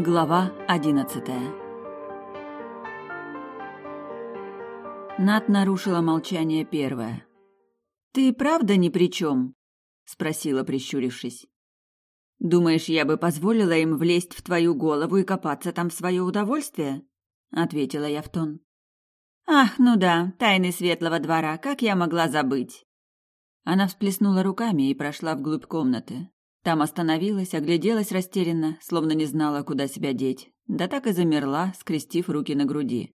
Глава одиннадцатая Нат нарушила молчание первая. «Ты правда ни при чем?» — спросила, прищурившись. «Думаешь, я бы позволила им влезть в твою голову и копаться там в свое удовольствие?» — ответила я в тон. «Ах, ну да, тайны светлого двора, как я могла забыть?» Она всплеснула руками и прошла вглубь комнаты. Там остановилась, огляделась растерянно, словно не знала, куда себя деть. Да так и замерла, скрестив руки на груди.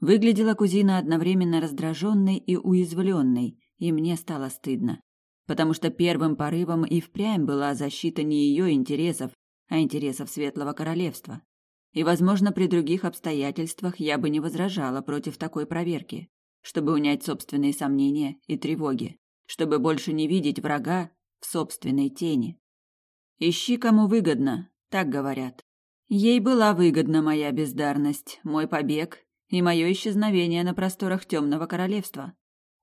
Выглядела кузина одновременно раздраженной и уязвленной, и мне стало стыдно. Потому что первым порывом и впрямь была защита не ее интересов, а интересов Светлого Королевства. И, возможно, при других обстоятельствах я бы не возражала против такой проверки, чтобы унять собственные сомнения и тревоги, чтобы больше не видеть врага в собственной тени. Ищи, кому выгодно, так говорят. Ей была выгодна моя бездарность, мой побег и мое исчезновение на просторах темного королевства.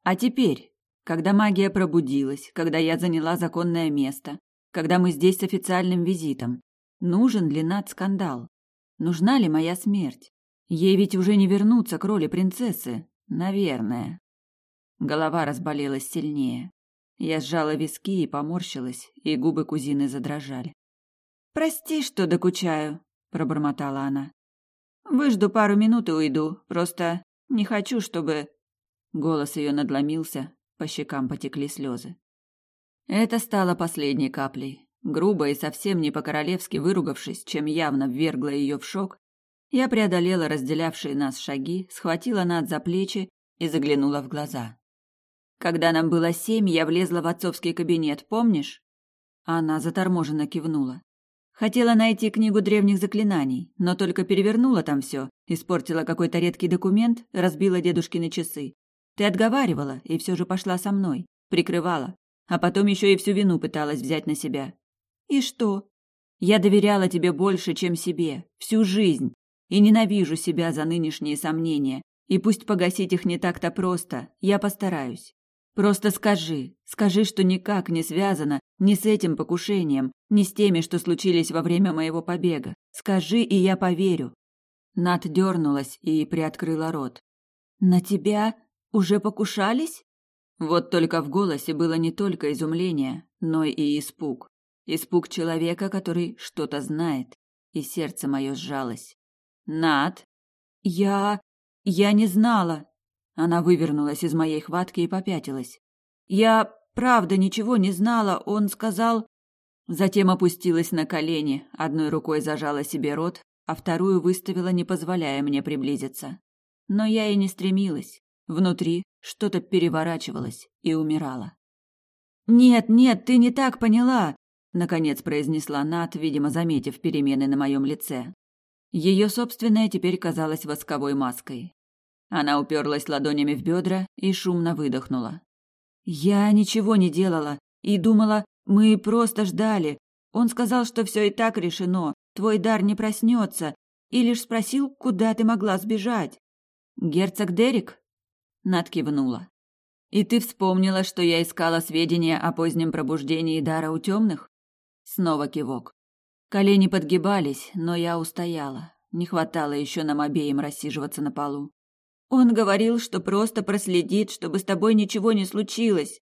А теперь, когда магия пробудилась, когда я заняла законное место, когда мы здесь с официальным визитом, нужен ли над скандал? Нужна ли моя смерть? Ей ведь уже не вернуться к роли принцессы, наверное. Голова разболелась сильнее. Я сжала виски и поморщилась, и губы кузины задрожали. «Прости, что докучаю», — пробормотала она. «Выжду пару минут и уйду. Просто не хочу, чтобы...» Голос ее надломился, по щекам потекли слезы. Это стало последней каплей. Грубо и совсем не по-королевски выругавшись, чем явно ввергла ее в шок, я преодолела разделявшие нас шаги, схватила Над за плечи и заглянула в глаза. Когда нам было семь, я влезла в отцовский кабинет, помнишь? Она заторможенно кивнула. Хотела найти книгу древних заклинаний, но только перевернула там все, испортила какой-то редкий документ, разбила дедушкины часы. Ты отговаривала и все же пошла со мной, прикрывала, а потом еще и всю вину пыталась взять на себя. И что? Я доверяла тебе больше, чем себе, всю жизнь, и ненавижу себя за нынешние сомнения. И пусть погасить их не так-то просто, я постараюсь. Просто скажи, скажи, что никак не связано ни с этим покушением, ни с теми, что случились во время моего побега. Скажи, и я поверю. Над дернулась и приоткрыла рот. На тебя уже покушались? Вот только в голосе было не только изумление, но и испуг. Испуг человека, который что-то знает, и сердце мое сжалось. Над, я... я не знала, она вывернулась из моей хватки и попятилась. Я правда ничего не знала, он сказал... Затем опустилась на колени, одной рукой зажала себе рот, а вторую выставила, не позволяя мне приблизиться. Но я и не стремилась. Внутри что-то переворачивалось и умирало. «Нет, нет, ты не так поняла!» — наконец произнесла Нат, видимо, заметив перемены на моем лице. Ее собственное теперь казалось восковой маской. Она уперлась ладонями в бедра и шумно выдохнула. Я ничего не делала и думала, мы просто ждали. Он сказал, что все и так решено, твой дар не проснется, и лишь спросил, куда ты могла сбежать. Герцог Дерек? Над кивнула. И ты вспомнила, что я искала сведения о позднем пробуждении дара у темных? Снова кивок. Колени подгибались, но я устояла. Не хватало еще нам обеим рассиживаться на полу. Он говорил, что просто проследит, чтобы с тобой ничего не случилось.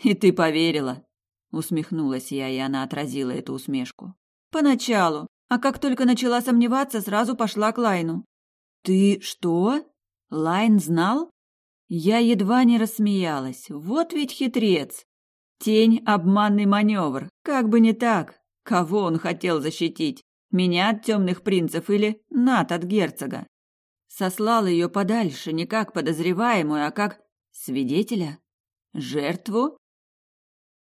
И ты поверила? Усмехнулась я, и она отразила эту усмешку. Поначалу, а как только начала сомневаться, сразу пошла к Лайну. Ты что? Лайн знал? Я едва не рассмеялась. Вот ведь хитрец. Тень — обманный маневр. Как бы не так. Кого он хотел защитить? Меня от темных принцев или Нат от герцога? Сослал ее подальше, не как подозреваемую, а как свидетеля? Жертву?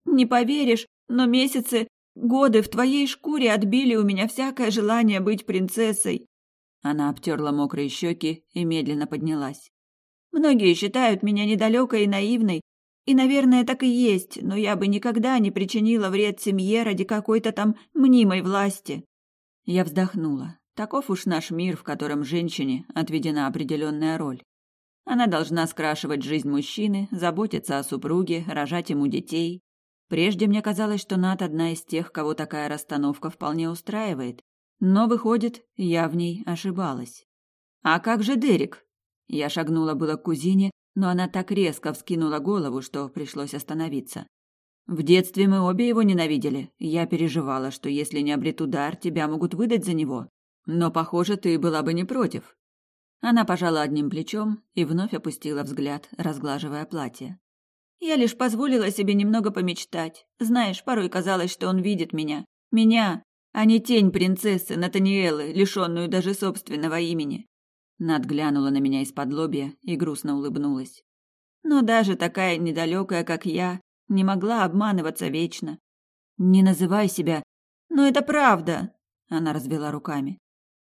Не поверишь, но месяцы, годы в твоей шкуре отбили у меня всякое желание быть принцессой. Она обтерла мокрые щеки и медленно поднялась. Многие считают меня недалекой и наивной, и, наверное, так и есть, но я бы никогда не причинила вред семье ради какой-то там мнимой власти. Я вздохнула. Таков уж наш мир, в котором женщине отведена определенная роль. Она должна скрашивать жизнь мужчины, заботиться о супруге, рожать ему детей. Прежде мне казалось, что Нат одна из тех, кого такая расстановка вполне устраивает, Но, выходит, я в ней ошибалась. «А как же Дерек?» Я шагнула было к кузине, но она так резко вскинула голову, что пришлось остановиться. В детстве мы обе его ненавидели. Я переживала, что если не обрету дар, тебя могут выдать за него. Но, похоже, ты была бы не против. Она пожала одним плечом и вновь опустила взгляд, разглаживая платье. Я лишь позволила себе немного помечтать. Знаешь, порой казалось, что он видит меня. Меня, а не тень принцессы Натаниэлы, лишенную даже собственного имени. Над глянула на меня из-под лобья и грустно улыбнулась. Но даже такая недалекая, как я, не могла обманываться вечно. Не называй себя. Но это правда, она развела руками.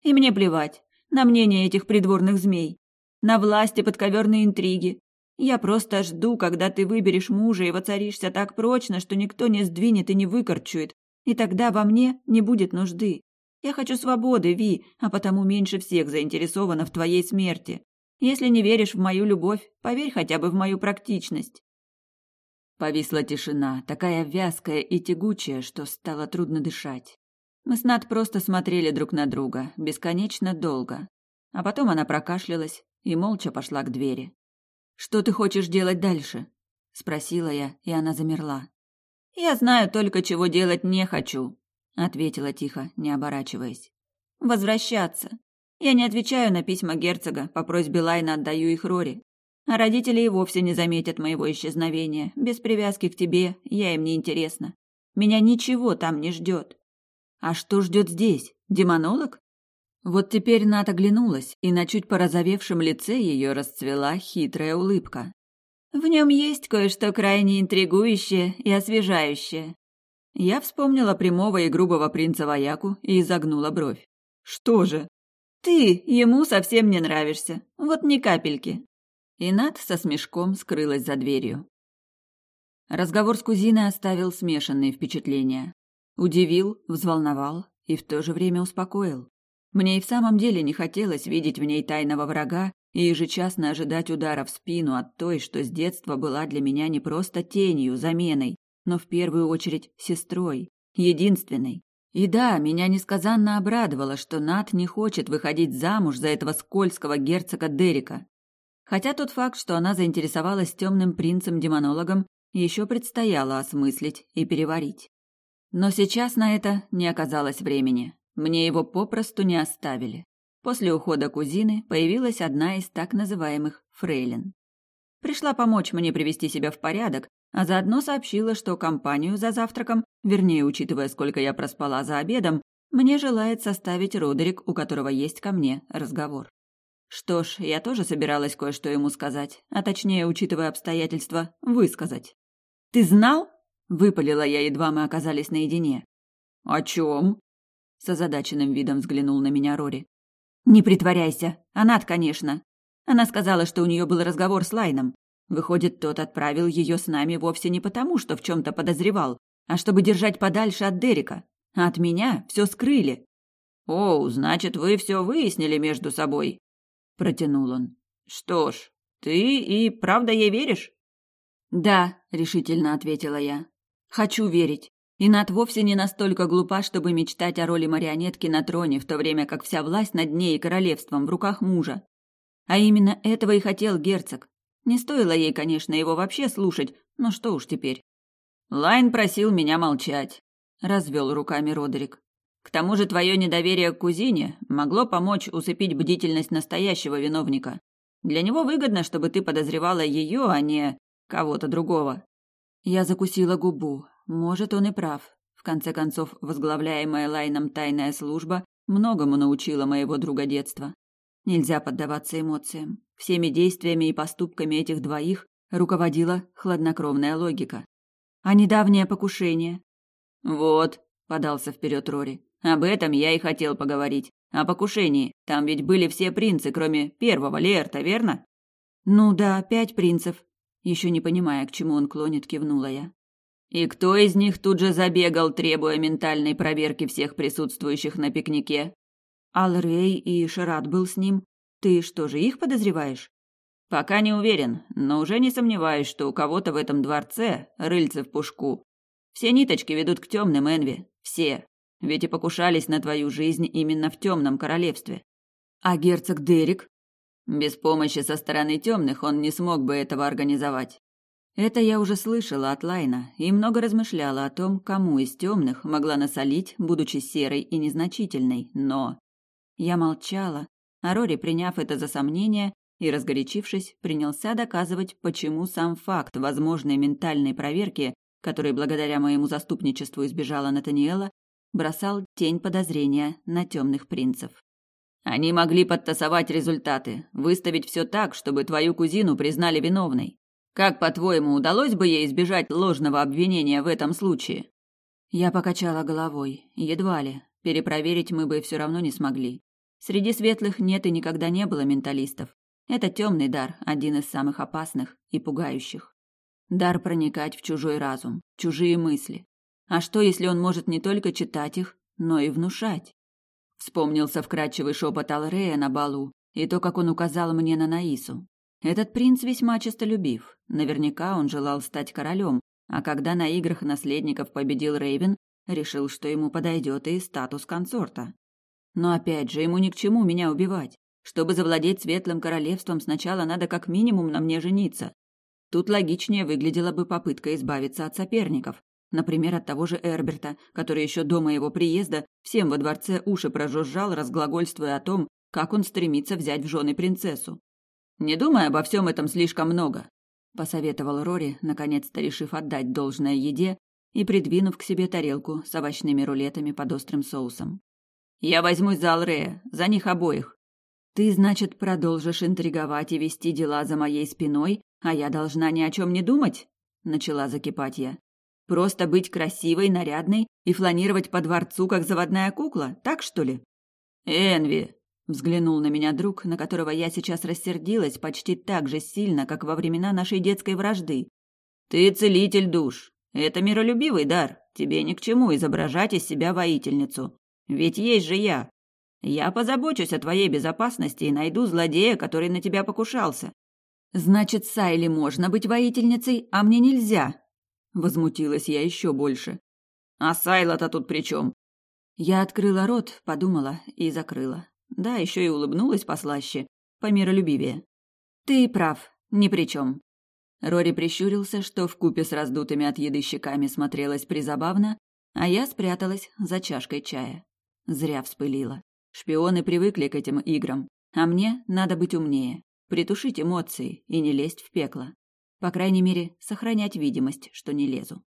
И мне плевать на мнение этих придворных змей, на власти подковерные интриги. Я просто жду, когда ты выберешь мужа и воцаришься так прочно, что никто не сдвинет и не выкорчует, и тогда во мне не будет нужды. Я хочу свободы, Ви, а потому меньше всех заинтересована в твоей смерти. Если не веришь в мою любовь, поверь хотя бы в мою практичность. Повисла тишина, такая вязкая и тягучая, что стало трудно дышать. Мы с Над просто смотрели друг на друга, бесконечно долго. А потом она прокашлялась и молча пошла к двери. «Что ты хочешь делать дальше?» – спросила я, и она замерла. «Я знаю только, чего делать не хочу», – ответила тихо, не оборачиваясь. «Возвращаться. Я не отвечаю на письма герцога, по просьбе Лайна отдаю их Рори. А родители и вовсе не заметят моего исчезновения. Без привязки к тебе я им не интересна. Меня ничего там не ждет. А что ждет здесь? Демонолог? Вот теперь Ната оглянулась, и на чуть порозовевшем лице ее расцвела хитрая улыбка. В нем есть кое-что крайне интригующее и освежающее. Я вспомнила прямого и грубого принца Ваяку и изогнула бровь. Что же? Ты ему совсем не нравишься. Вот ни капельки. И Над со смешком скрылась за дверью. Разговор с кузиной оставил смешанные впечатления. Удивил, взволновал и в то же время успокоил. Мне и в самом деле не хотелось видеть в ней тайного врага и ежечасно ожидать удара в спину от той, что с детства была для меня не просто тенью, заменой, но в первую очередь сестрой, единственной. И да, меня несказанно обрадовало, что Нат не хочет выходить замуж за этого скользкого герцога Дерека. Хотя тот факт, что она заинтересовалась темным принцем-демонологом, еще предстояло осмыслить и переварить. Но сейчас на это не оказалось времени. Мне его попросту не оставили. После ухода кузины появилась одна из так называемых фрейлин. Пришла помочь мне привести себя в порядок, а заодно сообщила, что компанию за завтраком, вернее, учитывая, сколько я проспала за обедом, мне желает составить Родерик, у которого есть ко мне разговор. Что ж, я тоже собиралась кое-что ему сказать, а точнее, учитывая обстоятельства, высказать. «Ты знал?» — выпалила я, едва мы оказались наедине. «О чем?» — с озадаченным видом взглянул на меня Рори. «Не притворяйся. Анат, конечно. Она сказала, что у нее был разговор с Лайном. Выходит, тот отправил ее с нами вовсе не потому, что в чем-то подозревал, а чтобы держать подальше от Дерека. А от меня все скрыли. «О, значит, вы все выяснили между собой», — протянул он. «Что ж, ты и правда ей веришь?» «Да», — решительно ответила я. «Хочу верить. И Над вовсе не настолько глупа, чтобы мечтать о роли марионетки на троне, в то время как вся власть над ней и королевством в руках мужа. А именно этого и хотел герцог. Не стоило ей, конечно, его вообще слушать, но что уж теперь. Лайн просил меня молчать, развел руками Родерик. К тому же твое недоверие к кузине могло помочь усыпить бдительность настоящего виновника. Для него выгодно, чтобы ты подозревала ее, а не кого-то другого. Я закусила губу. Может, он и прав. В конце концов, возглавляемая Лайном тайная служба многому научила моего друга детства. Нельзя поддаваться эмоциям. Всеми действиями и поступками этих двоих руководила хладнокровная логика. А недавнее покушение? Вот, подался вперед Рори. Об этом я и хотел поговорить. О покушении. Там ведь были все принцы, кроме первого Лерта, верно? Ну да, пять принцев. Еще не понимая, к чему он клонит, кивнула я. И кто из них тут же забегал, требуя ментальной проверки всех присутствующих на пикнике? Алрей и Шарат был с ним. Ты что же, их подозреваешь? Пока не уверен, но уже не сомневаюсь, что у кого-то в этом дворце рыльце в пушку. Все ниточки ведут к темным Энви. Все. ведь и покушались на твою жизнь именно в темном королевстве. А герцог Дерек? Без помощи со стороны темных он не смог бы этого организовать. Это я уже слышала от Лайна и много размышляла о том, кому из темных могла насолить, будучи серой и незначительной, но... Я молчала, а Рори, приняв это за сомнение и разгорячившись, принялся доказывать, почему сам факт возможной ментальной проверки, которой благодаря моему заступничеству избежала Натаниэла, бросал тень подозрения на темных принцев. Они могли подтасовать результаты, выставить все так, чтобы твою кузину признали виновной. Как, по-твоему, удалось бы ей избежать ложного обвинения в этом случае? Я покачала головой. Едва ли. Перепроверить мы бы все равно не смогли. Среди светлых нет и никогда не было менталистов. Это темный дар, один из самых опасных и пугающих. Дар проникать в чужой разум, чужие мысли. А что, если он может не только читать их, но и внушать? Вспомнился вкрадчивый шепот Алрея на балу и то, как он указал мне на Наису. Этот принц весьма честолюбив. Наверняка он желал стать королем, а когда на играх наследников победил Рейвен, решил, что ему подойдет и статус консорта. Но опять же, ему ни к чему меня убивать. Чтобы завладеть светлым королевством, сначала надо как минимум на мне жениться. Тут логичнее выглядела бы попытка избавиться от соперников. Например, от того же Эрберта, который еще до моего приезда всем во дворце уши прожужжал, разглагольствуя о том, как он стремится взять в жены принцессу. Не думай обо всем этом слишком много, посоветовал Рори, наконец-то решив отдать должное еде и придвинув к себе тарелку с овощными рулетами под острым соусом. Я возьмусь за Алрея, за них обоих. Ты, значит, продолжишь интриговать и вести дела за моей спиной, а я должна ни о чем не думать? начала закипать я. Просто быть красивой, нарядной и фланировать по дворцу, как заводная кукла, так что ли? Энви, Взглянул на меня друг, на которого я сейчас рассердилась почти так же сильно, как во времена нашей детской вражды. «Ты целитель душ. Это миролюбивый дар. Тебе ни к чему изображать из себя воительницу. Ведь есть же я. Я позабочусь о твоей безопасности и найду злодея, который на тебя покушался». «Значит, Сайли можно быть воительницей, а мне нельзя?» Возмутилась я еще больше. «А Сайла-то тут при чем?» Я открыла рот, подумала и закрыла. Да, еще и улыбнулась послаще, помиролюбивее. Ты прав, ни при чем. Рори прищурился, что в купе с раздутыми от еды щеками смотрелось призабавно, а я спряталась за чашкой чая. Зря вспылила. Шпионы привыкли к этим играм, а мне надо быть умнее, притушить эмоции и не лезть в пекло. По крайней мере, сохранять видимость, что не лезу.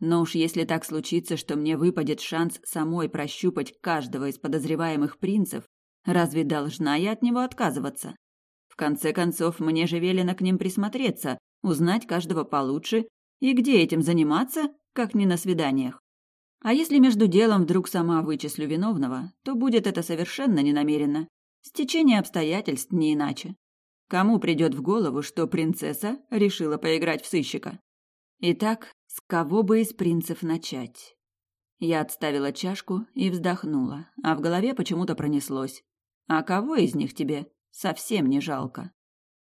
Но уж если так случится, что мне выпадет шанс самой прощупать каждого из подозреваемых принцев, Разве должна я от него отказываться? В конце концов, мне же велено к ним присмотреться, узнать каждого получше, и где этим заниматься, как не на свиданиях. А если между делом вдруг сама вычислю виновного, то будет это совершенно ненамеренно. Стечение обстоятельств не иначе. Кому придет в голову, что принцесса решила поиграть в сыщика? Итак, с кого бы из принцев начать? Я отставила чашку и вздохнула, а в голове почему-то пронеслось. А кого из них тебе совсем не жалко?